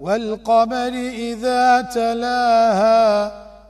والقمر إذا تلاها